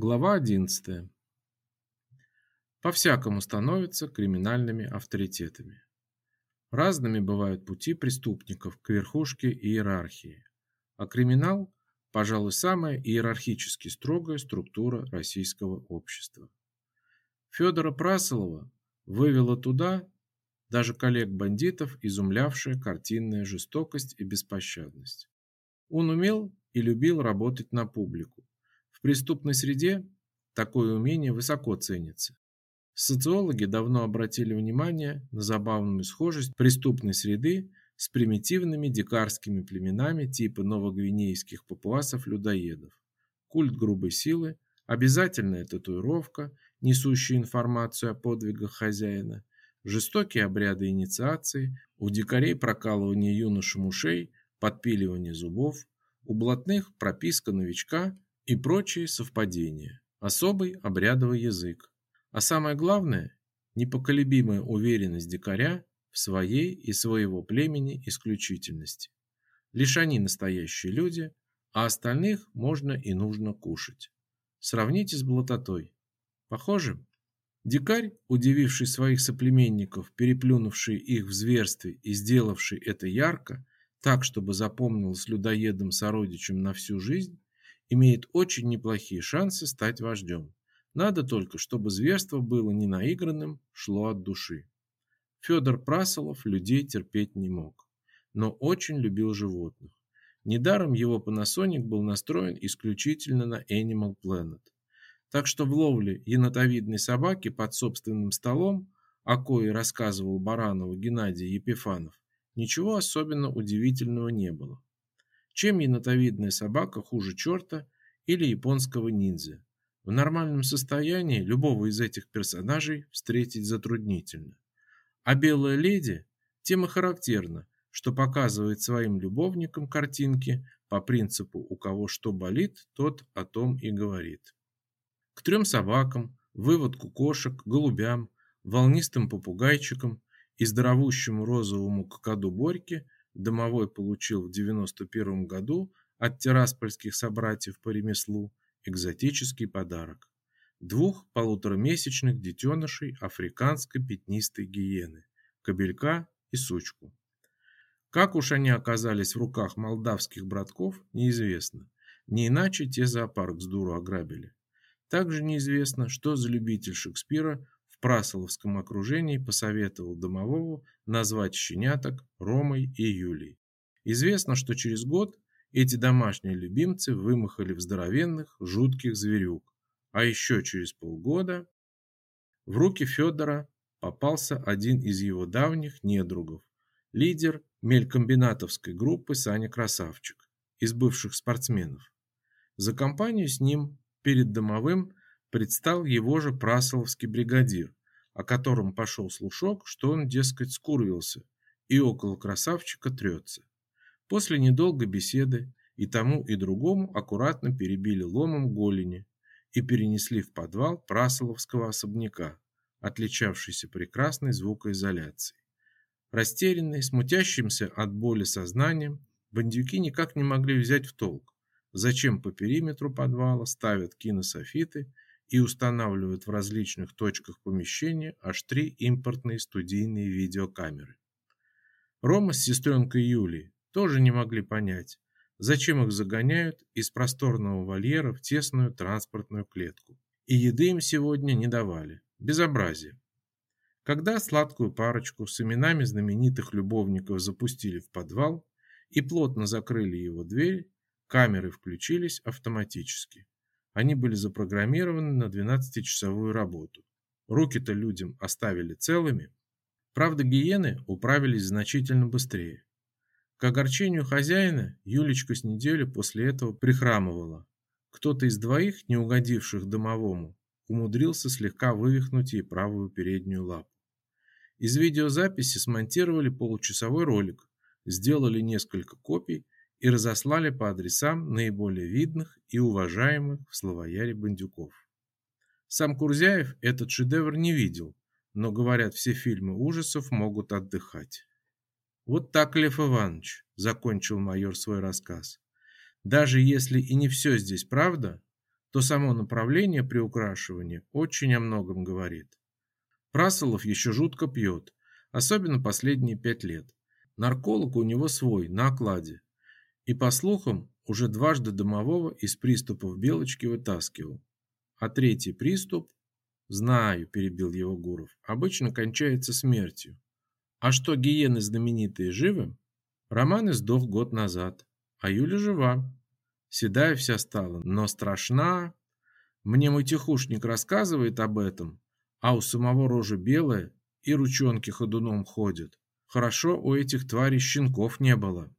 Глава 11. По-всякому становятся криминальными авторитетами. Разными бывают пути преступников к верхушке иерархии, а криминал, пожалуй, самая иерархически строгая структура российского общества. Федора Прасолова вывела туда даже коллег-бандитов, изумлявшая картинная жестокость и беспощадность. Он умел и любил работать на публику, в преступной среде такое умение высоко ценится. Социологи давно обратили внимание на забавную схожесть преступной среды с примитивными дикарскими племенами типа новогвинейских папуасов-людоедов. Культ грубой силы, обязательная татуировка, несущая информацию о подвигах хозяина, жестокие обряды инициации, у дикарей прокалывание юношам ушей, подпиливание зубов, у блатных прописка новичка – и прочие совпадения. Особый обрядовый язык. А самое главное – непоколебимая уверенность дикаря в своей и своего племени исключительности. Лишь они настоящие люди, а остальных можно и нужно кушать. Сравните с блатотой. Похоже? Дикарь, удививший своих соплеменников, переплюнувший их в зверстве и сделавший это ярко, так, чтобы запомнилось людоедом-сородичем на всю жизнь, имеет очень неплохие шансы стать вождем. Надо только, чтобы зверство было не наигранным, шло от души. Федор Прасолов людей терпеть не мог, но очень любил животных. Недаром его Panasonic был настроен исключительно на Animal Planet. Так что в ловле енотовидной собаки под собственным столом, о кое рассказывал Баранову Геннадий Епифанов, ничего особенно удивительного не было. Чем енотовидная собака хуже черта или японского ниндзя? В нормальном состоянии любого из этих персонажей встретить затруднительно. А белая леди тем и характерна, что показывает своим любовникам картинки по принципу «у кого что болит, тот о том и говорит». К трем собакам, выводку кошек, голубям, волнистым попугайчикам и здоровущему розовому какаду Борьке – Домовой получил в 91 году от тираспольских собратьев по ремеслу экзотический подарок – двух полуторамесячных детенышей африканской пятнистой гиены – кобелька и сучку. Как уж они оказались в руках молдавских братков, неизвестно. Не иначе те зоопарк с дуру ограбили. Также неизвестно, что за любитель Шекспира в Прасоловском окружении посоветовал домовому назвать щеняток Ромой и Юлей. Известно, что через год эти домашние любимцы вымахали в здоровенных, жутких зверюк, а еще через полгода в руки Федора попался один из его давних недругов, лидер мелькомбинатовской группы Саня Красавчик, из бывших спортсменов. За компанию с ним перед домовым предстал его же прасоловский бригадир, о котором пошел слушок, что он, дескать, скурвился и около красавчика трется. После недолгой беседы и тому, и другому аккуратно перебили ломом голени и перенесли в подвал прасоловского особняка, отличавшийся прекрасной звукоизоляцией. Растерянные, смутящимся от боли сознанием, бандюки никак не могли взять в толк, зачем по периметру подвала ставят кинософиты и устанавливают в различных точках помещения аж три импортные студийные видеокамеры. Рома с сестренкой Юлией тоже не могли понять, зачем их загоняют из просторного вольера в тесную транспортную клетку. И еды им сегодня не давали. Безобразие. Когда сладкую парочку с именами знаменитых любовников запустили в подвал и плотно закрыли его дверь, камеры включились автоматически. Они были запрограммированы на 12-часовую работу. Руки-то людям оставили целыми. Правда, гиены управились значительно быстрее. К огорчению хозяина Юлечка с недели после этого прихрамывала. Кто-то из двоих, не угодивших домовому, умудрился слегка вывихнуть ей правую переднюю лапу. Из видеозаписи смонтировали получасовой ролик, сделали несколько копий и разослали по адресам наиболее видных и уважаемых в Словояре бандюков. Сам Курзяев этот шедевр не видел, но, говорят, все фильмы ужасов могут отдыхать. Вот так, Лев Иванович, закончил майор свой рассказ. Даже если и не все здесь правда, то само направление приукрашивания очень о многом говорит. Прасолов еще жутко пьет, особенно последние пять лет. Нарколог у него свой, на окладе. И, по слухам, уже дважды домового из приступов белочки вытаскивал. А третий приступ, знаю, перебил его Гуров, обычно кончается смертью. А что, гиены знаменитые живы? Роман издох год назад, а Юля жива. Седая вся стала, но страшна. Мне мой тихушник рассказывает об этом, а у самого рожа белая и ручонки ходуном ходят. Хорошо у этих тварей щенков не было.